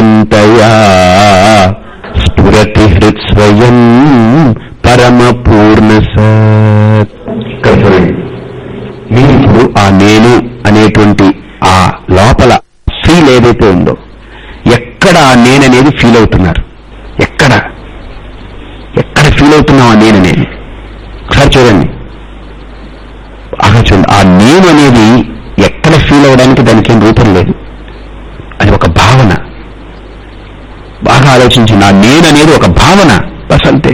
అహమహంతయా స్ఫురతి హృత్స్వయం పరమ పూర్ణ సత్ మీరు ఇప్పుడు ఆ నేను అనేటువంటి ఆ లోపల ఫీల్ ఏదైతే ఉందో ఎక్కడ ఆ నేననేది ఫీల్ అవుతున్నారు ఎక్కడ ఎక్కడ ఫీల్ అవుతున్నాం ఆ నేననేది ఒకసారి చూడండి అలా చూడండి ఆ నేను అనేది ఎక్కడ ఫీల్ అవడానికి దానికి ఏం రూపం లేదు అది ఒక భావన బాగా ఆలోచించి నా నేను అనేది ఒక భావన. బస్ అంతే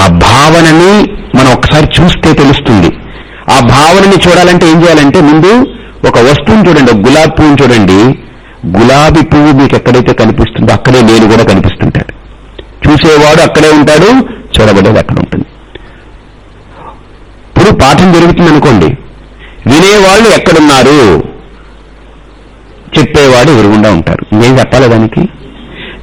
ఆ భావనని మనం ఒకసారి చూస్తే తెలుస్తుంది. ఆ భావనని చూడాలంటే ఏం చేయాలంటే ముందు ఒక వస్తువుని చూడండి ఒక గులాబీ పువ్వుని చూడండి. గులాబీ పువ్వు మీకు ఎక్కడైతే కనిపిస్తుందో అక్కడే నేను కూడా కనిపిస్తుంటాడు చూసేవాడు అక్కడే ఉంటాడు చూడబడేది అక్కడ ఉంటుంది. ఇప్పుడు పాఠం జరుగుతుంది అనుకోండి వినేవాళ్ళు ఎక్కడున్నారు? చెప్పేవాడు ఎదురుగుండా ఉంటారు. ఇంకేం చెప్పాలి దానికి?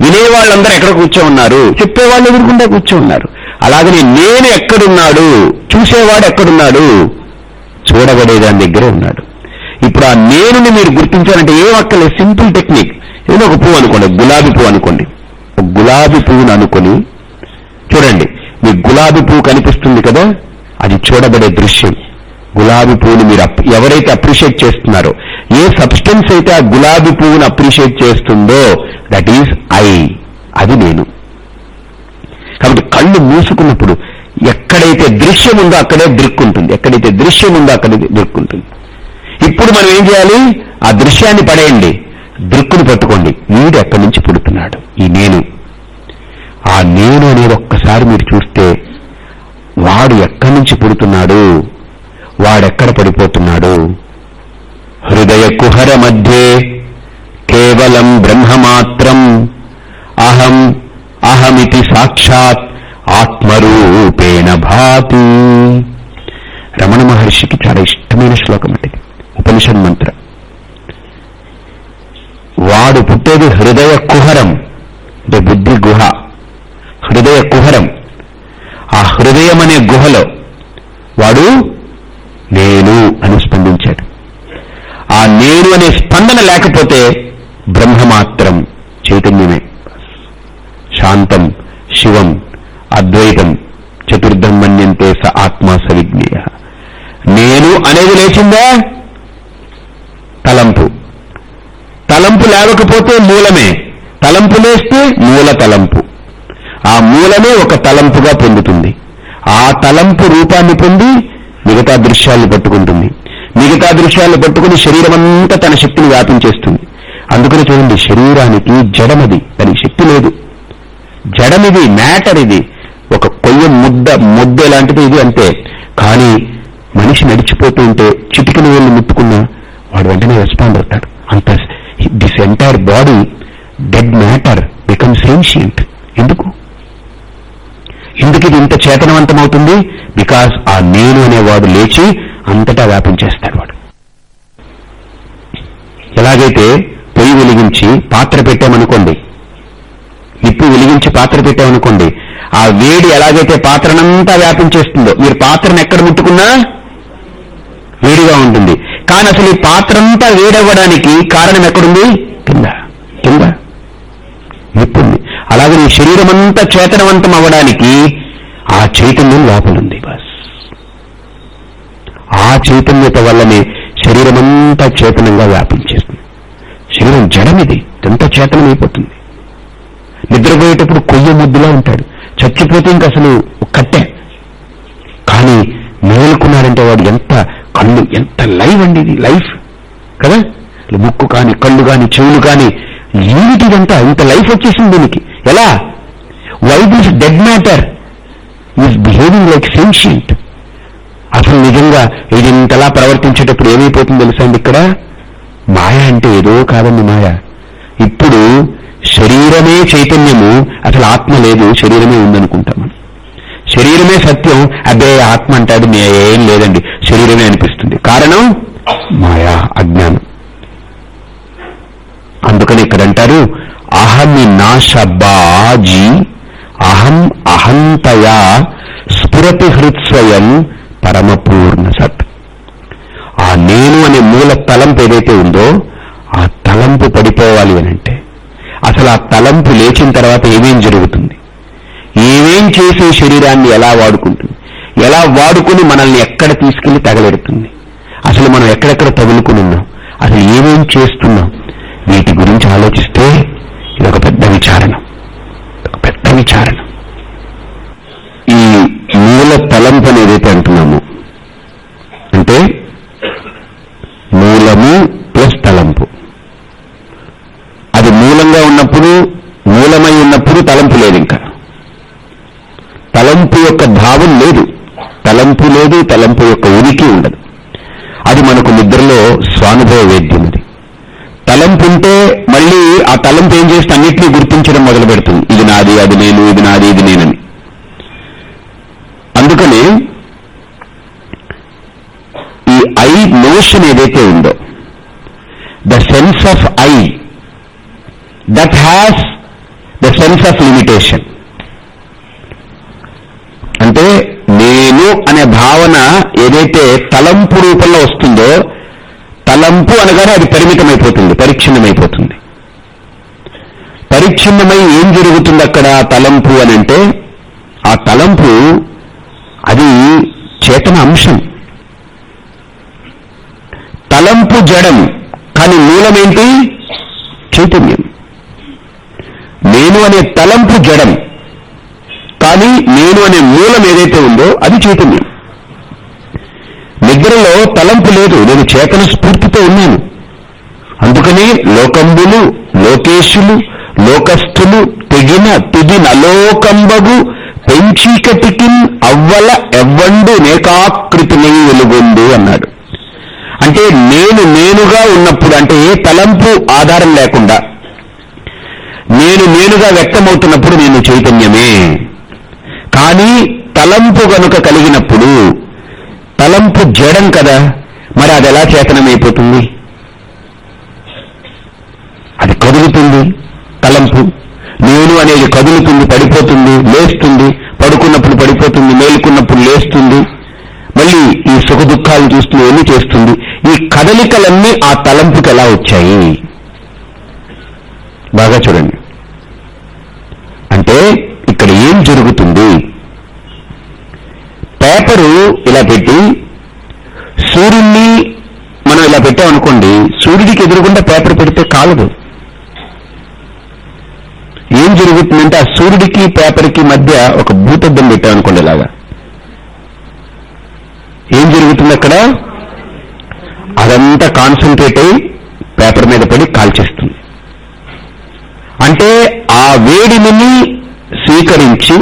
వినేవాళ్ళందరూ ఎక్కడ కూర్చో ఉన్నారు? చెప్పేవాళ్ళు ఎదురుకుండా కూర్చో ఉన్నారు. అలాగనే నేను ఎక్కడున్నాడు? చూసేవాడు ఎక్కడున్నాడు? చూడబడే దాని దగ్గరే ఉన్నాడు. ఇప్పుడు ఆ నేనుని మీరు గుర్తించాలంటే ఏం అక్కర్లేదు. Simple technique. ఏదో ఒక పువ్వు అనుకోండి గులాబీ పువ్వు అనుకోండి. ఒక గులాబీ పువ్వును అనుకొని చూడండి. మీ గులాబీ పువ్వు కనిపిస్తుంది కదా? అది చూడబడే దృశ్యం. గులాబీ పువ్వుని మీరు అప్- ఎవరైతే అప్రిషియేట్ చేస్తున్నారో ఏ సబ్స్టెన్స్ అయితే ఆ గులాబీ పువ్వును అప్రిషియేట్ చేస్తుందో దట్ ఈజ్ ఐ అది నేను. కాబట్టి కళ్ళు మూసుకున్నప్పుడు ఎక్కడైతే దృశ్యం ఉందో అక్కడే దిక్కుంటుంది. ఎక్కడైతే దృశ్యం ఉందో అక్కడే దిక్కుంటుంది. ఇప్పుడు మనం ఏం చేయాలి? ఆ దృశ్యాన్ని పడేయండి. దృక్కును పట్టుకోండి. వీడు ఎక్కడి నుంచి పుడుతున్నాడు? ఈ నేను. ఆ నేను అనేది ఒక్కసారి మీరు చూస్తే వాడు ఎక్కడి నుంచి పుడుతున్నాడు? వాడెక్కడ పడిపోతున్నాడు? హృదయ కుహర మధ్యే కేవలం బ్రహ్మమాత్రం. అహం అహమితి సాక్షాత్ ఆత్మరూపేణ భాతి. రమణ మహర్షికి చాలా ఇష్టమైన శ్లోకం అంటే ఉపనిషద్ మంత్ర వాడు పుట్టేది హృదయ కుహరం అంటే బుద్ధి గుహ హృదయ కుహరం ఆ హృదయం అనే గుహలో వాడు నేను అని స్పందించాడు ఆ నేను అనే స్పందన లేకపోతే బ్రహ్మమాత్రం చైతన్యమే. శాంతం శివం అద్వైతం చతుర్థం మన్యంతే స ఆత్మ సవిజ్ఞేయ. నేను అనేది లేచిందా? తలంపు. తలంపు లేవకపోతే మూలమే. తలంపు లేస్తే మూల తలంపు. ఆ మూలమే ఒక తలంపుగా పొందుతుంది. ఆ తలంపు రూపాన్ని పొంది మిగతా దృశ్యాన్ని పట్టుకుంటుంది. మిగతా పట్టుకుని శరీరం అంతా తన శక్తిని వ్యాపించేస్తుంది. అందుకని చూడండి శరీరానికి జడమది దానికి శక్తి లేదు. జడమిది మ్యాటర్ ఇది ఒక కొయ్య ముద్ద ముద్ద లాంటిది ఇది అంతే. కానీ మనిషి నడిచిపోతూ ఉంటే చిటికిన వేళ్ళు ముట్టుకున్నా వాడు వెంటనే రెస్పాండ్ అవుతాడు. అంత this entire body dead matter becomes sentient ఎందుకు? ఎందుకు ఇది ఇంత చేతనవంతమవుతుంది? బికాస్ ఆ నేను అనేవాడు లేచి అంతటా వ్యాపించేస్తాడు వాడు. ఎలాగైతే పొయ్యి వెలిగించి పాత్ర పెట్టామనుకోండి నిప్పు వెలిగించి పాత్ర పెట్టామనుకోండి ఆ వేడి ఎలాగైతే పాత్రనంతా వ్యాపించేస్తుందో మీరు పాత్రను ఎక్కడ ముట్టుకున్నా వేడిగా ఉంటుంది. కానీ అసలు ఈ పాత్రంతా వేడవ్వడానికి కారణం ఎక్కడుంది? కింద. కింద. నిప్పుంది. అలాగే నీ శరీరం అంతా చేతనవంతం అవ్వడానికి ఆ చైతన్యం లోపలుంది బాస్. ఆ చైతన్యత వల్లనే శరీరం చేతనంగా వ్యాపించేస్తుంది. శరీరం జడమిది ఎంత చేతనమైపోతుంది. నిద్రపోయేటప్పుడు కొయ్య ముద్దులా ఉంటాడు. చచ్చిపోతే ఇంక అసలు కట్టే. కానీ మేలుకున్నాడంటే వాడు ఎంత కళ్ళు ఎంత లైవ్ అండి ఇది లైఫ్. కదా? ముక్కు కాని కళ్ళు కాని చెవులు కాని ఏమిటిదంతా ఇంత లైఫ్ వచ్చేసింది దీనికి. ఎలా? Why this dead matter is behaving like sentient అసలు నిజంగా ఇది ఇంతలా ప్రవర్తించేటప్పుడు ఏమైపోతుంది తెలుసా అండి ఇక్కడ? మాయ అంటే ఏదో కాదండి మాయ. ఇప్పుడు శరీరమే చైతన్యము అసలు ఆత్మ లేదు శరీరమే ఉందనుకుంటాం మనం. శరీరమే సత్యం అదే ఆత్మ అంటాడు ఏం లేదండి. శరీరమే అనిపిస్తుంది. కారణం? మాయా అజ్ఞానం. అందుకని ఇక్కడ అంటారు అహమి నాశబాజీ అహం అహంతయా స్ఫురతి హృత్స్వయం పరమపూర్ణ సత్. ఆ నేను అనే మూల తలంపు ఏదైతే ఉందో ఆ తలంపు పడిపోవాలి అనంటే అసలు ఆ తలంపు లేచిన తర్వాత ఏమేం జరుగుతుంది? ఏమేం చేసే శరీరాన్ని ఎలా వాడుకుంటుంది? ఎలా వాడుకుని మనల్ని ఎక్కడ తీసుకెళ్ళి తగలెడుతుంది? అసలు మనం ఎక్కడెక్కడ తగులుకుని ఉన్నాం? అసలు ఏమేం చేస్తున్నాం? వీటి గురించి ఆలోచిస్తే ఇది ఒక పెద్ద విచారణ. ఒక పెద్ద విచారణ. ఈ మూల తలంపు అని ఏదైతే అంటున్నామో అంటే మూలము ప్లస్ తలంపు. అది మూలంగా ఉన్నప్పుడు మూలమై ఉన్నప్పుడు తలంపు లేదు ఇంకా. తలంపు యొక్క భావం లేదు. తలంపు లేదు తలంపు యొక్క ఉనికి ఉండదు. అది మనకు నిద్రలో స్వానుభవ వేద్యం అది. తలంపు ఉంటే మళ్ళీ ఆ తలంపు ఏం చేస్తే అన్నింటినీ గుర్తించడం మొదలు పెడుతుంది ఇది నాది అది నేను ఇది నాది ఇది నేనని. ఐ ఏదైతే ఉందో the sense of I that has the sense of limitation అంటే నేను అనే భావన ఏదైతే తలంపు రూపంలో వస్తుందో తలంపు అనగానే అది పరిమితమైపోతుంది పరిచ్ఛిన్నమైపోతుంది. పరిచ్ఛిన్నమై ఏం జరుగుతుంది అక్కడ తలంపు అని అంటే ఆ తలంపు అది చేతన అంశం. తలంపు జడం. కానీ మూలమేంటి? చైతన్యం. నేను అనే తలంపు జడం. కానీ నేను అనే మూలం ఏదైతే ఉందో అది చైతన్యం. నిద్రలో తలంపు లేదు. నేను చేతన స్ఫూర్తితో ఉన్నాను. అందుకని లోకంబులు లోకేశులు లోకస్థులు తెగిన తుది నలోకంబగు పెంచీకటికి అవ్వల ఎవ్వండు నేకాకృతిని వెలుగొండు అన్నాడు. అంటే నేను నేనుగా ఉన్నప్పుడు అంటే ఏ తలంపు ఆధారం లేకుండా నేను నేనుగా వ్యక్తమవుతున్నప్పుడు నేను చైతన్యమే. కానీ తలంపు గనుక కలిగినప్పుడు తలంపు జడం కదా మరి అది ఎలా చేతనమైపోతుంది? అది కదులుతుంది తలంపు. నేను అనేది కదులుతుంది పడిపోతుంది లేస్తుంది పడుకున్నప్పుడు పడిపోతుంది మేలుకున్నప్పుడు లేస్తుంది. మళ్ళీ ఈ సుఖ దుఃఖాలు చూస్తూ ఎన్ని చేస్తుంది? ఈ కదలికలన్నీ ఆ తలంపుకి ఎలా వచ్చాయి? బాగా చూడండి. అంటే ఇక్కడ ఏం జరుగుతుంది? పేపరు ఇలా పెట్టి సూర్యుడిని మనం ఇలా పెట్టామనుకోండి సూర్యుడికి ఎదురుగుండా పేపర్ పెడితే కాలదు. ఏం జరుగుతుందంటే ఆ సూర్యుడికి పేపర్కి మధ్య ఒక భూతద్దం పెట్టామనుకోండి ఇలాగా. ఏం జరుగుతుంది అక్కడ అదంతా కాన్సన్ట్రేట్ అయి పేపర్ మీద పడి కాల్చేస్తుంది అంటే ఆ వేడిని స్వీకరించి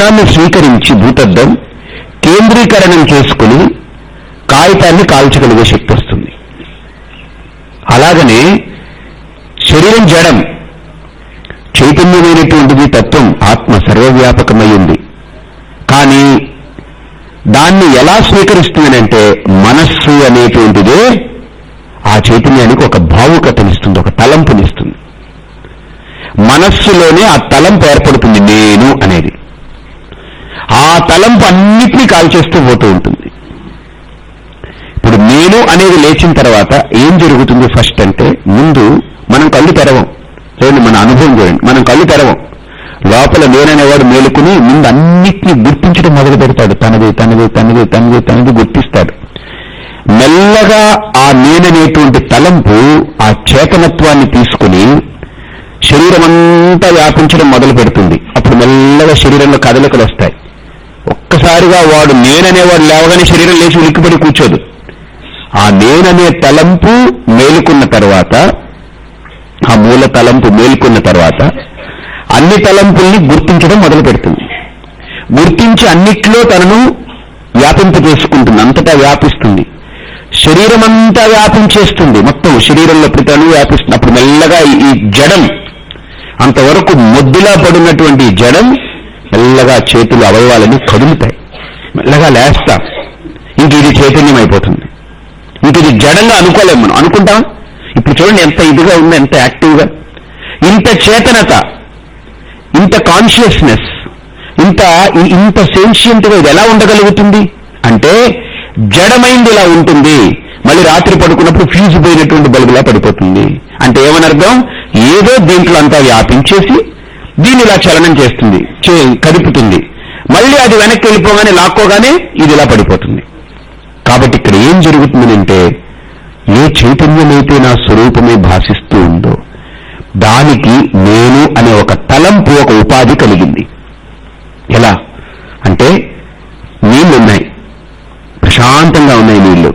రత్నాన్ని స్వీకరించి భూతద్దం కేంద్రీకరణం చేసుకుని కాగితాన్ని కాల్చగలిగే శక్తి వస్తుంది. అలాగనే శరీరం జడం చైతన్యమైనటువంటిది తత్వం ఆత్మ సర్వవ్యాపకమై ఉంది కానీ దాన్ని ఎలా స్వీకరిస్తుందనంటే మనస్సు అనేటువంటిదే ఆ చైతన్యానికి ఒక భావుకతనిస్తుంది ఒక తలంపునిస్తుంది. మనస్సులోనే ఆ తలంపు ఏర్పడుతుంది నేను అనేది. ఆ తలంపు అన్నిటినీ కాల్చేస్తూ పోతూ ఉంటుంది. ఇప్పుడు నేను అనేది లేచిన తర్వాత ఏం జరుగుతుంది ఫస్ట్ అంటే ముందు మనం కళ్ళు తెరవం. చూడండి మన అనుభవం చూడండి. మనం కళ్ళు తెరవం. లోపల నేననేవాడు మేలుకుని ముందు అన్నిటినీ గుర్తించడం మొదలు పెడతాడు. తనది తనది తనది తనది తనది గుర్తిస్తాడు. మెల్లగా ఆ నేననేటువంటి తలంపు ఆ చేతనత్వాన్ని తీసుకుని శరీరం అంతా వ్యాపించడం మొదలు పెడుతుంది. అప్పుడు మెల్లగా శరీరంలో కదలికలు వస్తాయి. ఒక్కసారిగా వాడు నేననేవాడు లేవగానే శరీరం లేచి ఉలిక్కిపడి కూర్చోదు. ఆ నేననే తలంపు మేలుకున్న తర్వాత ఆ మూల తలంపు మేలుకున్న తర్వాత అన్ని తలంపుల్ని గుర్తించడం మొదలు పెడుతుంది. గుర్తించి అన్నిట్లో తనను వ్యాపింపజేసుకుంటుంది అంతటా వ్యాపిస్తుంది. శరీరం అంతా వ్యాపించేస్తుంది మొత్తం శరీరంలో ప్రతి అణువు వ్యాపిస్తుంది. అప్పుడు మెల్లగా ఈ- జడం అంతవరకు మొద్దులా పడినటువంటి జడం మెల్లగా చేతులు అవయవాలని కదులుతాయి. మెల్లగా లేస్తాం. ఇంక ఇది చైతన్యం అయిపోతుంది ఇంక ఇది జడంగా అనుకోలేము మనం. అనుకుంటాం ఇప్పుడు చూడండి ఎంత ఇదిగా ఉంది ఎంత యాక్టివ్గా. ఇంత చేతనత ఇంత కాన్షియస్నెస్ ఇంత ఇంత సేన్షియంట్గా ఇది ఎలా ఉండగలుగుతుంది? అంటే జడమైంది ఇలా ఉంటుంది మళ్ళీ రాత్రి పడుకున్నప్పుడు ఫ్యూజ్ పోయినటువంటి బల్బులా పడిపోతుంది. అంటే ఏమనర్థం? ఏదో దీంట్లో అంతా వ్యాపించేసి దీన్ని ఇలా చలనం చేస్తుంది. కదుపుతుంది. మళ్ళీ అది వెనక్కి వెళ్ళిపోగానే లాక్కోగానే ఇది ఇలా పడిపోతుంది. కాబట్టి ఇక్కడ ఏం జరుగుతుందంటే ఏ చైతన్యమైతే నా స్వరూపమే భాషిస్తూ ఉందో దానికి నేను అనే ఒక తలంపు ఒక ఉపాధి కలిగింది. ఎలా? అంటే నీళ్ళున్నాయి ప్రశాంతంగా ఉన్నాయి నీళ్ళు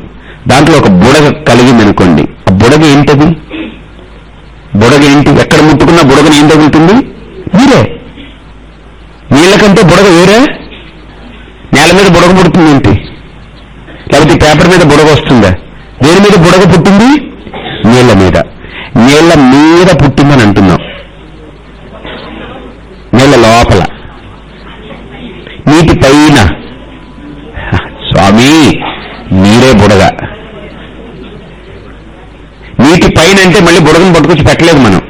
దాంట్లో ఒక బుడగ కలిగిందనుకోండి. ఆ బుడగ ఏంటది? బుడగ ఏంటి? ఎక్కడ ముట్టుకున్నా బుడగని ఏం తగులుతుంది నీరే నీళ్ళ కంటే బుడగ వేరే నేల మీద బుడగ పుడుతుంది ఏంటి లేకపోతే పేపర్ మీద బుడగ వస్తుందా దేని మీద బుడగ పుట్టింది నీళ్ళ మీద నీళ్ళ మీద పుట్టిందని అంటున్నాం నీళ్ళ లోపల నీటి పైన స్వామి నీరే బుడగ నీటి పైన అంటే మళ్ళీ బుడగను పట్టుకొచ్చి పెట్టలేదు మనం.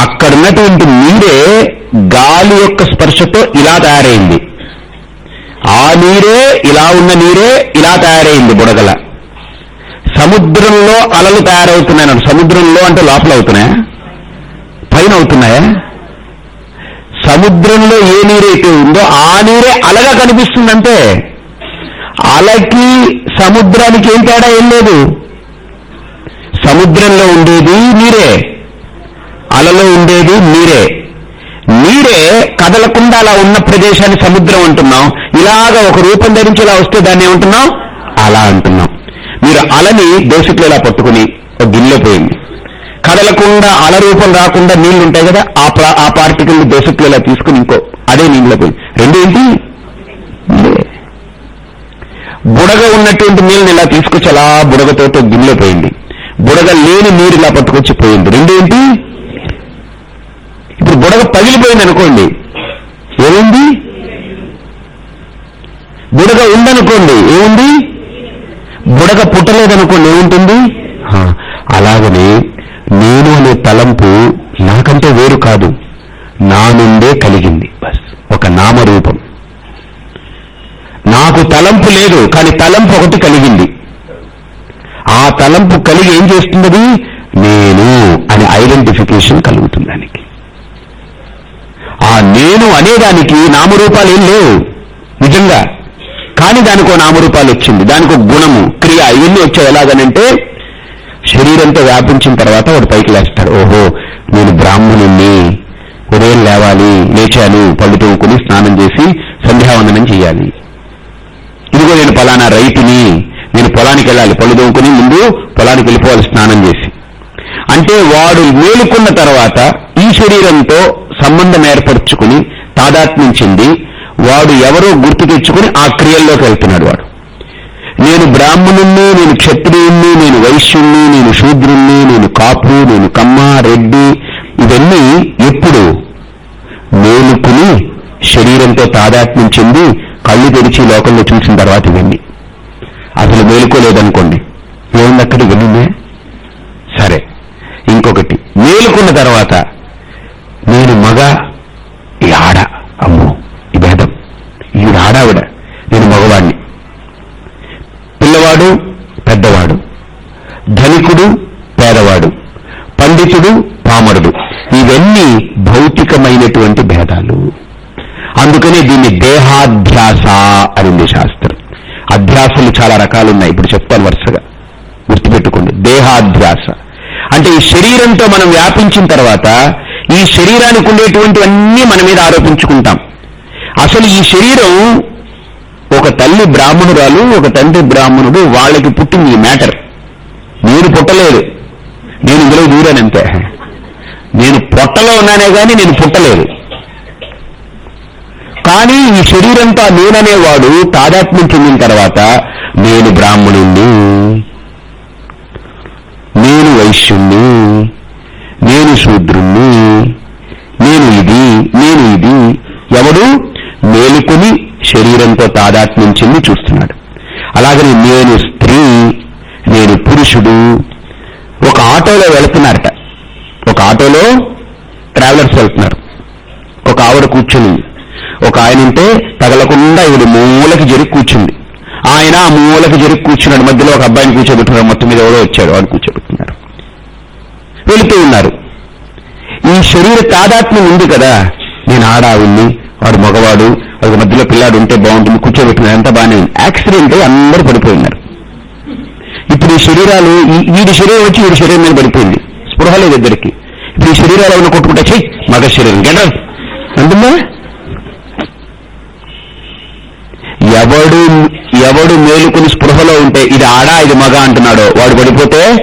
అక్కడున్నటువంటి నీరే గాలి యొక్క స్పర్శతో ఇలా తయారైంది. ఆ నీరే ఇలా ఉన్న నీరే ఇలా తయారైంది బుడగల. సముద్రంలో అలలు తయారవుతున్నాయి సముద్రంలో అంటే లోపల అవుతున్నాయా? పైన అవుతున్నాయా? సముద్రంలో ఏ నీరైతే ఉందో ఆ నీరే అలగా కనిపిస్తుందంటే అలకి సముద్రానికి ఏం తేడా ఏం లేదు. సముద్రంలో ఉండేది మీరే అలలో ఉండేది మీరే నీరే కదలకుండా అలా ఉన్న ప్రదేశాన్ని సముద్రం అంటున్నాం. ఇలాగ ఒక రూపం ధరించి ఇలా వస్తే దాన్ని ఏమంటున్నాం? అలా అంటున్నాం. మీరు అలని దోషిట్లో ఇలా పట్టుకుని ఒక గిన్నెలో పోయింది కదలకుండా అల రూపం రాకుండా నీళ్ళు ఉంటాయి కదా ఆ ఆ పార్టికల్ దోషిట్లో ఇలా తీసుకుని ఇంకో అదే నీళ్ళలో పోయింది రెండు ఏంటి? బుడగ ఉన్నటువంటి నీళ్ళని ఇలా తీసుకొచ్చి అలా బుడగతో గిన్నెలో పోయింది బుడగ లేని నీరు ఇలా పట్టుకొచ్చి పోయింది. రెండేంటి ఇప్పుడు బుడగ పగిలిపోయింది అనుకోండి. ఏముంది? బుడగ ఉందనుకోండి. ఏముంది? బుడగ పుట్టలేదనుకోండి. ఏముంటుంది? ఆ, అలాగనే నేను అనే తలంపు నాకంటే వేరు కాదు. నా నుండే కలిగింది. బస్ ఒక నామరూపం. నాకు తలంపు లేదు కానీ తలంపు ఒకటి కలిగింది. ఆ తలంపు కలిగి ఏం చేస్తున్నది? నేను అనే ఐడెంటిఫికేషన్ కలుగుతుంది దానికి. ఆ నేను అనేదానికి నామరూపాలు ఏం లేవు. నిజంగా. కానీ దానికో నామరూపాలు వచ్చింది. దానికో గుణము క్రియ ఇవన్నీ వచ్చాయి. ఎలాగనంటే శరీరంతో వ్యాపించిన తర్వాత వాడు పైకి లేస్తాడు. ఓహో నేను బ్రాహ్మణుణ్ణి ఉదయం లేవాలి లేచాను పళ్ళు తోముకుని స్నానం చేసి సంధ్యావందనం చేయాలి ఇదిగో నేను పలానా రైతుని పొలానికి వెళ్ళాలి. పళ్ళు తోముకుని ముందు పొలానికి వెళ్ళిపోవాలి స్నానం చేసి. అంటే వాడు మేలుకున్న తర్వాత ఈ శరీరంతో సంబంధం ఏర్పరచుకుని తాదాత్మించింది వాడు ఎవరో గుర్తు తెచ్చుకుని ఆ క్రియల్లోకి వెళ్తున్నాడు వాడు. నేను బ్రాహ్మణుణ్ణి నేను క్షత్రియుణ్ణి నేను వైశ్యుణ్ణి నేను శూద్రుణ్ణి నేను కాపు నేను కమ్మ రెడ్డి ఇవన్నీ ఎప్పుడు మేలుకుని శరీరంతో తాదాత్మ్యం చెంది కళ్ళు తెరిచి లోకంలో చూసిన తర్వాత ఇవన్నీ. అసలు మేలుకోలేదనుకోండి. ఏముంది అక్కడ ఇవన్నీ సరే. ఇంకొకటి మేలుకున్న తర్వాత నేను మగ ఈ ఆడ అమ్మో ఈ భేదం. ఈవిడ ఆడావిడ నేను మగవాణ్ణి. పిల్లవాడు పెద్దవాడు. ధనికుడు పేదవాడు. పండితుడు పామరుడు. ఇవన్నీ భౌతికమైనటువంటి భేదాలు. అందుకనే దీన్ని దేహాధ్యాస అనింది శాస్త్రం అధ్యాసలు చాలా రకాలున్నాయి ఇప్పుడు చెప్తాను వరుసగా గుర్తుపెట్టుకోండి దేహాధ్యాస అంటే ఈ శరీరంతో మనం వ్యాపించిన తర్వాత ఈ శరీరానికి ఉండేటువంటివన్నీ మన మీద ఆరోపించుకుంటాం. అసలు ఈ శరీరం ఒక తల్లి బ్రాహ్మణురాలు ఒక తండ్రి బ్రాహ్మణుడు వాళ్ళకి పుట్టింది ఈ మ్యాటర్. నేను పుట్టలేదు. నేను ఇందులో దూరానంతే. నేను పొట్టలో ఉన్నానే కానీ నేను పుట్టలేదు. కానీ ఈ శరీరంతో నేననేవాడు తాదాత్మ్యం చెందిన తర్వాత నేను బ్రాహ్మణుణ్ణి వైశ్యుణ్ణి నేను శూద్రుణ్ణి నేను ఇది నేను ఇది ఎవడు మేలుకొని శరీరంతో తాదాత్మ్యం చెంది చూస్తున్నాడు. అలాగని నేను స్త్రీ నేను పురుషుడు ఒక ఆటోలో వెళుతున్నారట. ఒక ఆటోలో ట్రావెలర్స్ వెళ్తున్నారు. ఒక ఆవిడ కూర్చుని ఒక ఆయన ఉంటే తగలకుండా ఈవిడ మూలకి జరిగి కూర్చుంది. ఆయన ఆ మూలకి జరిగి కూర్చున్నాడు. మధ్యలో ఒక అబ్బాయిని కూర్చోబెట్టున్నారు మొత్తం మీద ఎవరో వచ్చాడు. వాడు కూర్చోబెట్టున్నారు వెళుతూ ఉన్నారు. ఈ శరీర తాదాత్మ్యం ఉంది కదా. నేను ఆడావిని వాడు మగవాడు. ఒక మధ్యలో పిల్లాడు ఉంటే బాగుంటుంది కూర్చోబెట్టినారు అంతా బాగానే ఉంది. యాక్సిడెంట్ అందరూ పడిపోయినారు. ఇప్పుడు ఈ శరీరాలు ఈ- వీడి శరీరం వచ్చి వీడి శరీరం మీద పడిపోయింది. స్పృహ లేదు ఇద్దరికి. ఇప్పుడు ఈ శరీరాలు ఏమైనా కొట్టుకుంటే చెయ్యి మగ శరీరం గెటర్ అంటుందా ఎవడు ఎవడు మేలుకుని స్పృహలో ఉంటే ఇది ఆడా ఇది మగ అంటున్నాడో వాడు పడిపోతే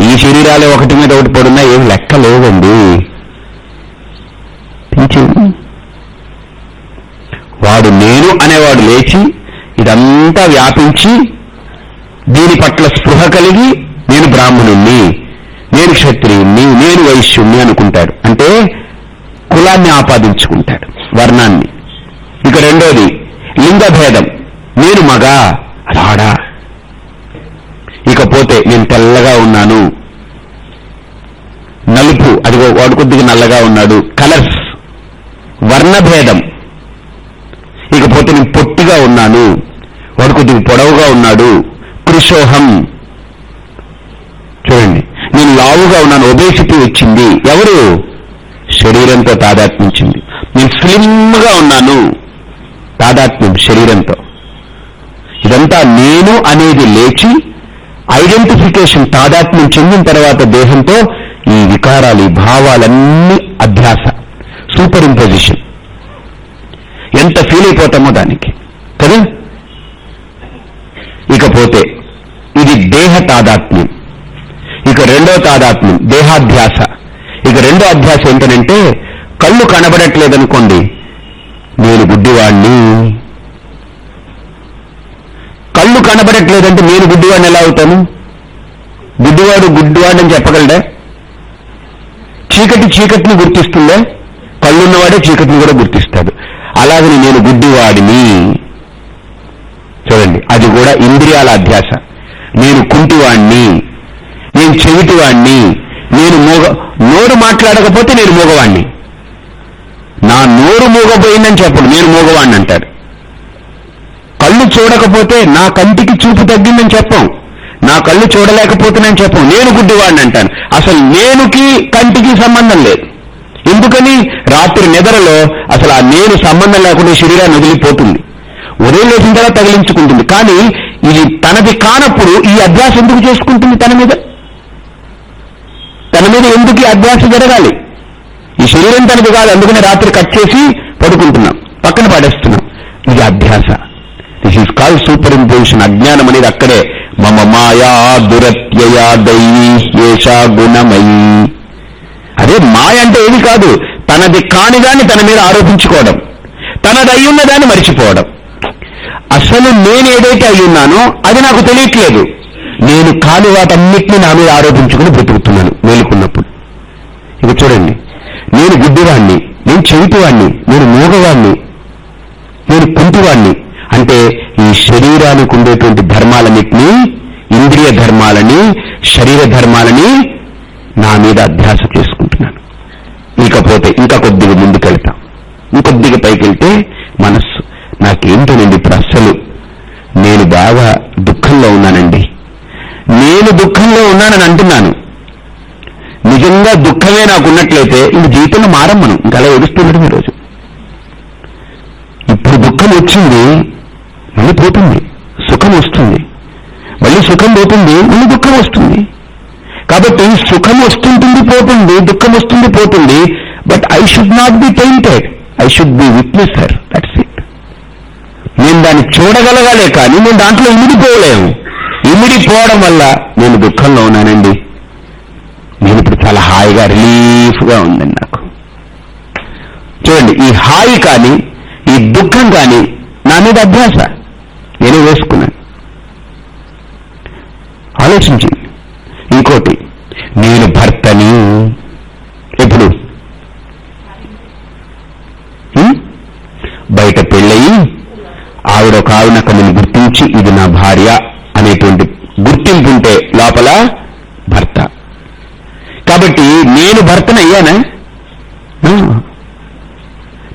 ఈ శరీరాలే ఒకటి మీద ఒకటి పడున్నా ఏం లెక్క లేవండి తెంచేది. వాడు నేను లేచి ఇదంతా వ్యాపించి దీని పట్ల స్పృహ కలిగి నేను బ్రాహ్మణుణ్ణి నేను క్షత్రియుణ్ణి నేను వైశ్యుణ్ణి అనుకుంటాడు. అంటే కులాన్ని ఆపాదించుకుంటాడు వర్ణాన్ని. ఇక రెండోది లింగభేదం. నేను మగ రాడా? ఇకపోతే నేను తెల్లగా ఉన్నాను. నలుపు అదిగో వాడు కొద్దిగా నల్లగా ఉన్నాడు. కలర్స్. వర్ణభేదం. లేకపోతే నేను పొట్టిగా ఉన్నాను. వాడు కొద్దిగా పొడవుగా ఉన్నాడు. కృషోహం చూడండి. నేను లావుగా ఉన్నాను. ఒబేసిటీ వచ్చింది. ఎవరు? శరీరంతో తాదాత్మించింది నేను స్లిమ్గా ఉన్నాను. తాదాత్మ్యం శరీరంతో. ఇదంతా నేను అనేది లేచి ఐడెంటిఫికేషన్ తాదాత్మ్యం చెందిన తర్వాత దేహంతో ఈ వికారాలు ఈ భావాలన్నీ అభ్యాస. Superimposition. ఎంత ఫీల్ అయిపోతామో దానికి కదా? ఇకపోతే ఇది దేహ తాదాత్మ్యం ఇక రెండో తాదాత్మ్యం దేహాధ్యాస. ఇక రెండో అధ్యాస ఏంటనంటే కళ్ళు కనబడట్లేదనుకోండి నేను గుడ్డివాణ్ణి. కళ్ళు కనబడట్లేదంటే నేను గుడ్డివాడిని ఎలా అవుతాను? గుడ్డివాడు గుడ్డివాడని చెప్పగలడా? చీకటి చీకటిని గుర్తిస్తుందా? కళ్ళున్నవాడే చీకటిని కూడా గుర్తిస్తాడు. అలాగని నేను గుడ్డివాడిని. చూడండి అది కూడా ఇంద్రియాల అధ్యాస నేను కుంటివాణ్ణి నేను చెవిటివాణ్ణి నేను మూగ నోరు మాట్లాడకపోతే నేను మూగవాణ్ణి. నా నోరు మూగపోయిందని చెప్పడు నేను మూగవాణ్ణి అంటాడు కళ్ళు చూడకపోతే నా కంటికి చూపు తగ్గిందని చెప్పం. నా కళ్ళు చూడలేకపోతున్నాను చెప్పం నేను గుడ్డివాడిని అంటాను. అసలు నేనుకి కంటికి సంబంధం లేదు. ఎందుకని రాత్రి నిద్రలో అసలు ఆ నేను సంబంధం లేకుండా శరీరాన్ని వదిలిపోతుంది ఉదయం లేచిన తర్వాత తగిలించుకుంటుంది. కానీ ఇది తనది కానప్పుడు ఈ అభ్యాస ఎందుకు చేసుకుంటుంది తన మీద? తన మీద ఎందుకు ఈ అభ్యాస జరగాలి? ఈ శరీరం తనది కాదు అందుకని రాత్రి కట్ చేసి పడుకుంటున్నాం. పక్కన పడేస్తున్నాం. ఇది అభ్యాస. This is call superimposition అజ్ఞానం అనేది అక్కడే. మమ మాయా దురత్యయా దైవీ ఏషా గుణమయీ. అదే మాయ అంటే ఏది కాదు. తనది కాని దాన్ని తన మీద ఆరోపించుకోవడం. తనది అయ్యున్న దాన్ని మరిచిపోవడం. అసలు నేను ఏదైతే అయ్యున్నానో అది నాకు తెలియట్లేదు. నేను కాని వాటన్నిటిని నా మీద ఆరోపించుకుని బ్రతుకుతున్నాను మేలుకున్నప్పుడు. ఇక చూడండి. నేను గుడ్డివాణ్ణి నేను చెవిటివాణ్ణి నేను మూగవాణ్ణి నేను కుంటివాణ్ణి అంటే ఈ శరీరానికి ఉండేటువంటి ధర్మాలన్నిటినీ ఇంద్రియ ధర్మాలని శరీర ధర్మాలని నా మీద అధ్యాస చేసుకుంటున్నాను ఇకపోతే ఇంకా కొద్దిగా ముందుకెళ్తాం. ఇంకొద్దిగా పైకి వెళ్తే మనస్సు. నాకేంటోనండి ఇప్పుడు అస్సలు? నేను బాగా దుఃఖంలో ఉన్నానండి. నేను దుఃఖంలో ఉన్నానని అంటున్నాను. నిజంగా దుఃఖమే నాకు ఉన్నట్లయితే ఇంక జీవితంలో మారం మనం. ఇంకా అలా ఏడుస్తుండడం ఈరోజు ఇప్పుడు దుఃఖం వచ్చింది మళ్ళీ పోతుంది. సుఖం వస్తుంది. మళ్ళీ సుఖం పోతుంది మళ్ళీ దుఃఖం వస్తుంది. కాబట్టి సుఖం వస్తుంటుంది పోతుంది దుఃఖం వస్తుంది పోతుంది. But I should not be tainted I should be witnesser that's it నేను దాన్ని చూడగలగాలే కానీ నేను దాంట్లో ఇమిడిపోలేము ఇమిడిపోవడం వల్ల నేను దుఃఖంలో ఉన్నానండి. నేను ఇప్పుడు చాలా హాయిగా రిలీఫ్గా ఉందండి నాకు. చూడండి ఈ హాయి కానీ ఈ దుఃఖం కానీ నా మీద అభ్యాస. నేనే వేసుకున్నాను. ఆలోచించి. ఆవిడ ఒక ఆవిడ అక్కడ గుర్తించి ఇది నా భార్య అనేటువంటి గుర్తింపు ఉంటే లోపల భర్త. కాబట్టి నేను భర్తను అయ్యానా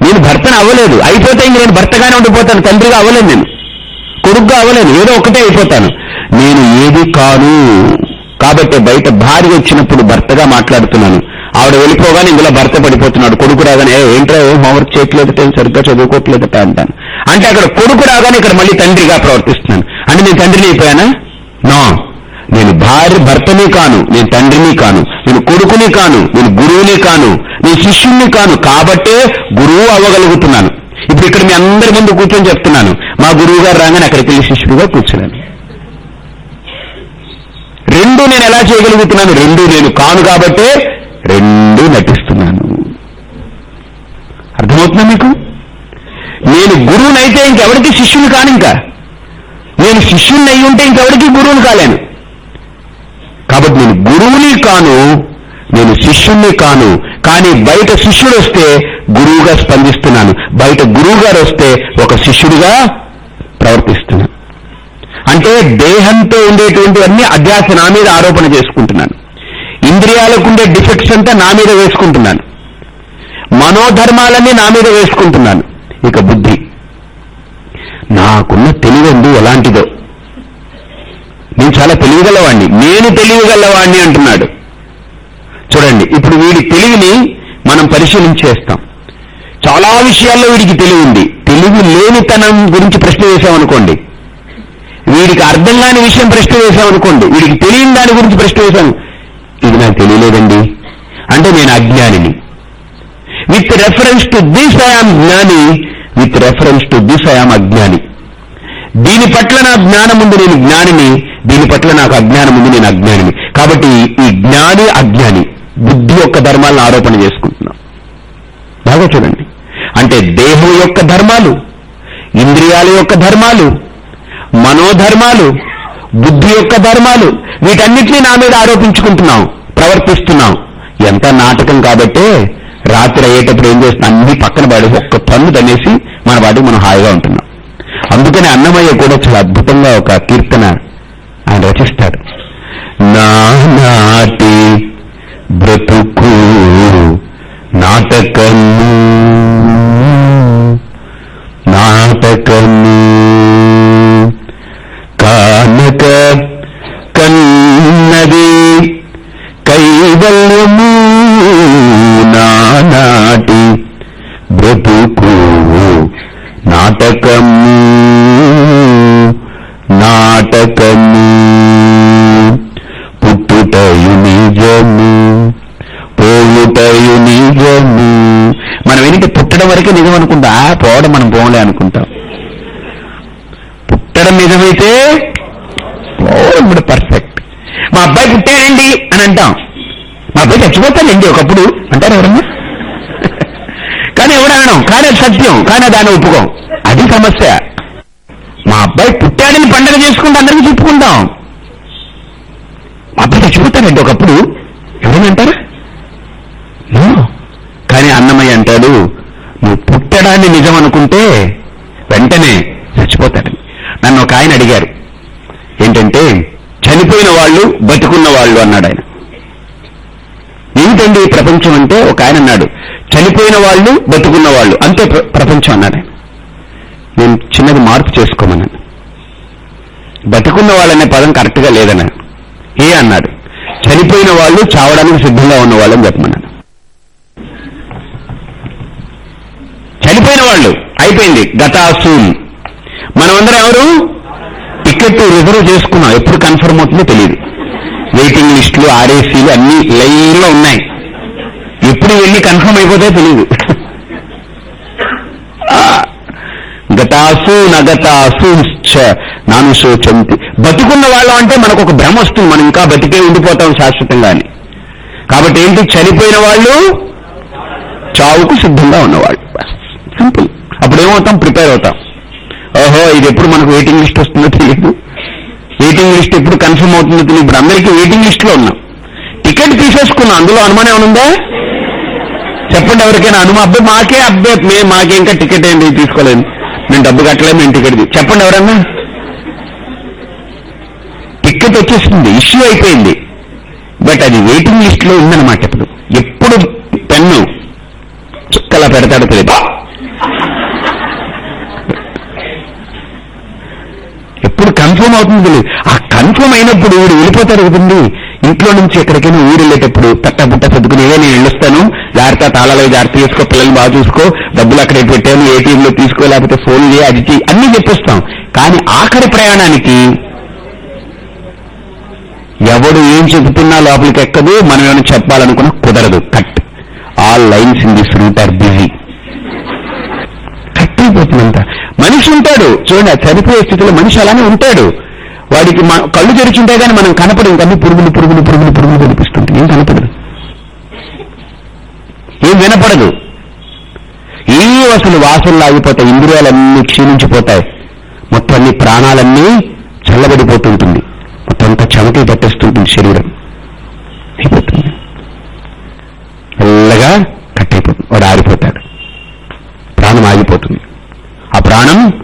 నేను భర్తను అవ్వలేదు. అయిపోతే ఇంక నేను భర్తగానే ఉండిపోతాను. తండ్రిగా అవ్వలేదు నేను. కొడుగ్గా అవ్వలేదు ఏదో ఒకటే అయిపోతాను. నేను ఏది కాను. కాబట్టి బయట భార్య వచ్చినప్పుడు భర్తగా మాట్లాడుతున్నాను. ఆవిడ వెళ్ళిపోగానే ఇందులో భర్త పడిపోతున్నాడు. కొడుకు రాగానే ఏంట్రా? ఏం హోంవర్క్ చేయట్లేదట సరిగ్గా చదువుకోవట్లేదట అంటాను. అంటే అక్కడ కొడుకు రాగానే ఇక్కడ మళ్ళీ తండ్రిగా ప్రవర్తిస్తున్నాను. అంటే నేను తండ్రిని అయిపోయానా? నో. నేను భార్య భర్తని కాను నేను తండ్రిని కాను నేను కొడుకుని కాను నేను గురువుని కాను నేను శిష్యుణ్ణి కాను. కాబట్టే గురువు అవ్వగలుగుతున్నాను. ఇప్పుడు ఇక్కడ మీ అందరి ముందు కూర్చొని చెప్తున్నాను. మా గురువు గారు రాగానే అక్కడికి వెళ్ళి శిష్యుడిగా కూర్చున్నాను. రెండు నేను ఎలా చేయగలుగుతున్నాను? రెండు నేను కాను కాబట్టే రెండు నటిస్తున్నాను. అర్థమవుతుందా మీకు? గురువునైతే ఇంకెవరికి శిష్యుని కాను ఇంకా నేను శిష్యుణ్ణి అయి ఉంటే ఇంకెవరికి గురువుని కాలేను? కాబట్టి నేను గురువుని కాను నేను శిష్యుణ్ణి కాను. కానీ బయట శిష్యుడు వస్తే గురువుగా స్పందిస్తున్నాను. బయట గురువు గారు వస్తే ఒక శిష్యుడిగా ప్రవర్తిస్తున్నాను అంటే దేహంతో ఉండేటువంటివన్నీ అధ్యాస నా మీద ఆరోపణ చేసుకుంటున్నాను. ఇంద్రియాలకు ఉండే డిఫెక్ట్స్ అంతా నా మీద వేసుకుంటున్నాను. మనోధర్మాలన్నీ నా మీద వేసుకుంటున్నాను. ఇక బుద్ధి. నాకున్న తెలివందు ఎలాంటిదో. నేను చాలా తెలివిగలవాణ్ణి. నేను తెలివిగలవాణ్ణి అంటున్నాడు. చూడండి ఇప్పుడు వీడి తెలివిని మనం పరిశీలించేస్తాం. చాలా విషయాల్లో వీడికి తెలివి ఉంది. తెలివి లేనితనం గురించి ప్రశ్న వేశామనుకోండి వీడికి అర్థం కాని విషయం ప్రశ్న వేశామనుకోండి వీడికి తెలియని దాని గురించి ప్రశ్న వేశాను ఇది నాకు తెలియలేదండి. అంటే నేను అజ్ఞానిని. With reference to this I am జ్ఞాని. With reference to this I am అజ్ఞాని దీని పట్ల నా జ్ఞానం ఉంది నేను జ్ఞానిని. దీని పట్ల నాకు అజ్ఞానం ఉంది నేను అజ్ఞానిని. కాబట్టి ఈ జ్ఞాని అజ్ఞాని బుద్ధి యొక్క ధర్మాలను ఆరోపణ చేసుకుంటున్నాం. బాగా చూడండి. అంటే దేహం యొక్క ధర్మాలు ఇంద్రియాల యొక్క ధర్మాలు మనోధర్మాలు బుద్ధి యొక్క ధర్మాలు వీటన్నిటినీ నా మీద ఆరోపించుకుంటున్నాం ప్రవర్తిస్తున్నాం. ఎంత నాటకం కాబట్టే రాత్రి అయ్యేటప్పుడు ఏం చేస్తున్నా అన్ని పక్కన పడి ఒక్క పన్ను తనేసి మన వాటికి మనం హాయిగా ఉంటున్నాం. అందుకని అన్నమయ్య కూడా చాలా అద్భుతంగా ఒక కీర్తన ఆయన రచిస్తాడు. నాటి బ్రతుకు నాటకము నాటకము మా అబ్బాయి చచ్చిపోతానండి ఒకప్పుడు. అంటారు ఎవరన్నా? కానీ ఎవడనడం కానీ అది సత్యం. కానీ దాన్ని ఒప్పుకోం. అది సమస్య. మా అబ్బాయి పుట్టాడని పండగ చేసుకుంటే అందరికీ చెప్పుకుంటాం మా అబ్బాయి చచ్చిపోతానండి ఒకప్పుడు. ఎవరైనా అంటారా? కానీ అన్నమయ్య అంటాడు నువ్వు పుట్టడాన్ని నిజం అనుకుంటే వెంటనే చచ్చిపోతాడని నన్ను ఒక ఆయన అడిగారు. ఏంటంటే చనిపోయిన వాళ్ళు బతుకున్న వాళ్ళు అన్నాడు ఆయన ఏమిటండి ఈ ప్రపంచం అంటే ఒక ఆయన అన్నాడు చనిపోయిన వాళ్ళు బతుకున్న వాళ్ళు. అంతే ప్ర- ప్రపంచం అన్నాడు నేను చిన్నది మార్పు చేసుకోమన్నాను. బతుకున్న వాళ్ళనే పదం కరెక్ట్గా లేదన్నాను ఏ? అన్నాడు. చనిపోయిన వాళ్ళు చావడానికి సిద్ధంగా ఉన్న వాళ్ళని చెప్పమన్నాను చనిపోయిన వాళ్ళు. అయిపోయింది. గతాసూన్. మనమందరం ఎవరు? టికెట్ రిజర్వ్ చేసుకున్నాం. ఎప్పుడు కన్ఫర్మ్ అవుతుందో తెలియదు వెయిటింగ్ లిస్టులు ఆర్ఏసీలు అన్ని లైన్లో ఉన్నాయి. ఎప్పుడు వెళ్ళి కన్ఫర్మ్ అయిపోతే తెలియదు గతాసు నగతాసు నాను శోచంతి. బతుకున్న వాళ్ళం అంటే మనకు ఒక భ్రమ వస్తుంది. మనం ఇంకా బతికే ఉండిపోతాం శాశ్వతంగా కాబట్టి ఏంటి? చనిపోయిన వాళ్ళు చావుకు సిద్ధంగా ఉన్నవాళ్ళు. సింపుల్ అప్పుడు ఏమవుతాం? ప్రిపేర్ అవుతాం. ఓహో ఇది ఎప్పుడు మనకు వెయిటింగ్ లిస్ట్ వస్తుందో తెలియదు వెయిటింగ్ లిస్ట్ ఎప్పుడు కన్ఫర్మ్ అవుతుందో తెలియదు ఇప్పుడు అందరికీ వెయిటింగ్ లిస్ట్లో ఉన్నాం. టికెట్ తీసేసుకున్నాం. అందులో అనుమానం ఏమైనా ఉందా? చెప్పండి ఎవరికైనా అనుమా అబ్బాయి మాకే అబ్బాయి మేము మాకే ఇంకా టికెట్ ఏంటి తీసుకోలేదు మేము డబ్బు కట్టలేము మేము టికెట్ చెప్పండి ఎవరన్నా? టికెట్ వచ్చేసింది ఇష్యూ అయిపోయింది. బట్ అది వెయిటింగ్ లిస్ట్లో ఉందన్నమాట ఇప్పుడు. ఎప్పుడు పెన్ను చుక్కలా పెడతాడు తెలియదు ఎప్పుడు కన్ఫర్మ్ అవుతుంది తెలియదు ఆ కన్ఫర్మ్ అయినప్పుడు వీడు వెళ్ళిపోతాడు కదండి. ఇంట్లో నుంచి ఎక్కడికైనా ఊరు వెళ్ళేటప్పుడు తట్ట బుట్ట సర్దుకుని నేను వెళ్ళొస్తాను. జాగ్రత్త తాళాలు జాగ్రత్త చేసుకో పిల్లల్ని బాగా చూసుకో డబ్బులు అక్కడ పెట్టాను ఏటీఎంలో తీసుకో లేకపోతే ఫోన్ చేయి అది చేయి అన్ని చెప్పిస్తాం. కానీ ఆఖరి ప్రయాణానికి ఎవడు ఏం చెబుతున్నా లోపలికి ఎక్కదు మనం ఏమైనా చెప్పాలనుకున్నా కుదరదు. Cut. All lines in this route are busy cut అయిపోతుందంత. మనిషి ఉంటాడు. చూడండి చనిపోయే స్థితిలో మనిషి అలానే ఉంటాడు. వాడికి మన కళ్ళు తెరిచుంటే కానీ మనం కనపడు ఇంకన్నీ పురుగులు పురుగులు పురుగులు పురుగులు కనిపిస్తుంటాయి. ఏం కనపడదు. వినపడదు. ఏ అసలు వాసనలు ఆగిపోతాయి ఇంద్రియాలన్నీ క్షీణించిపోతాయి. మొత్తం అన్ని ప్రాణాలన్నీ చల్లబడిపోతుంటుంది. మొత్తం అంతా చెమటి పట్టేస్తుంటుంది శరీరం. అయిపోతుంది. మెల్లగా కట్ అయిపోతుంది వాడు ఆరిపోతాడు. ప్రాణం ఆగిపోతుంది. ఆ ప్రాణం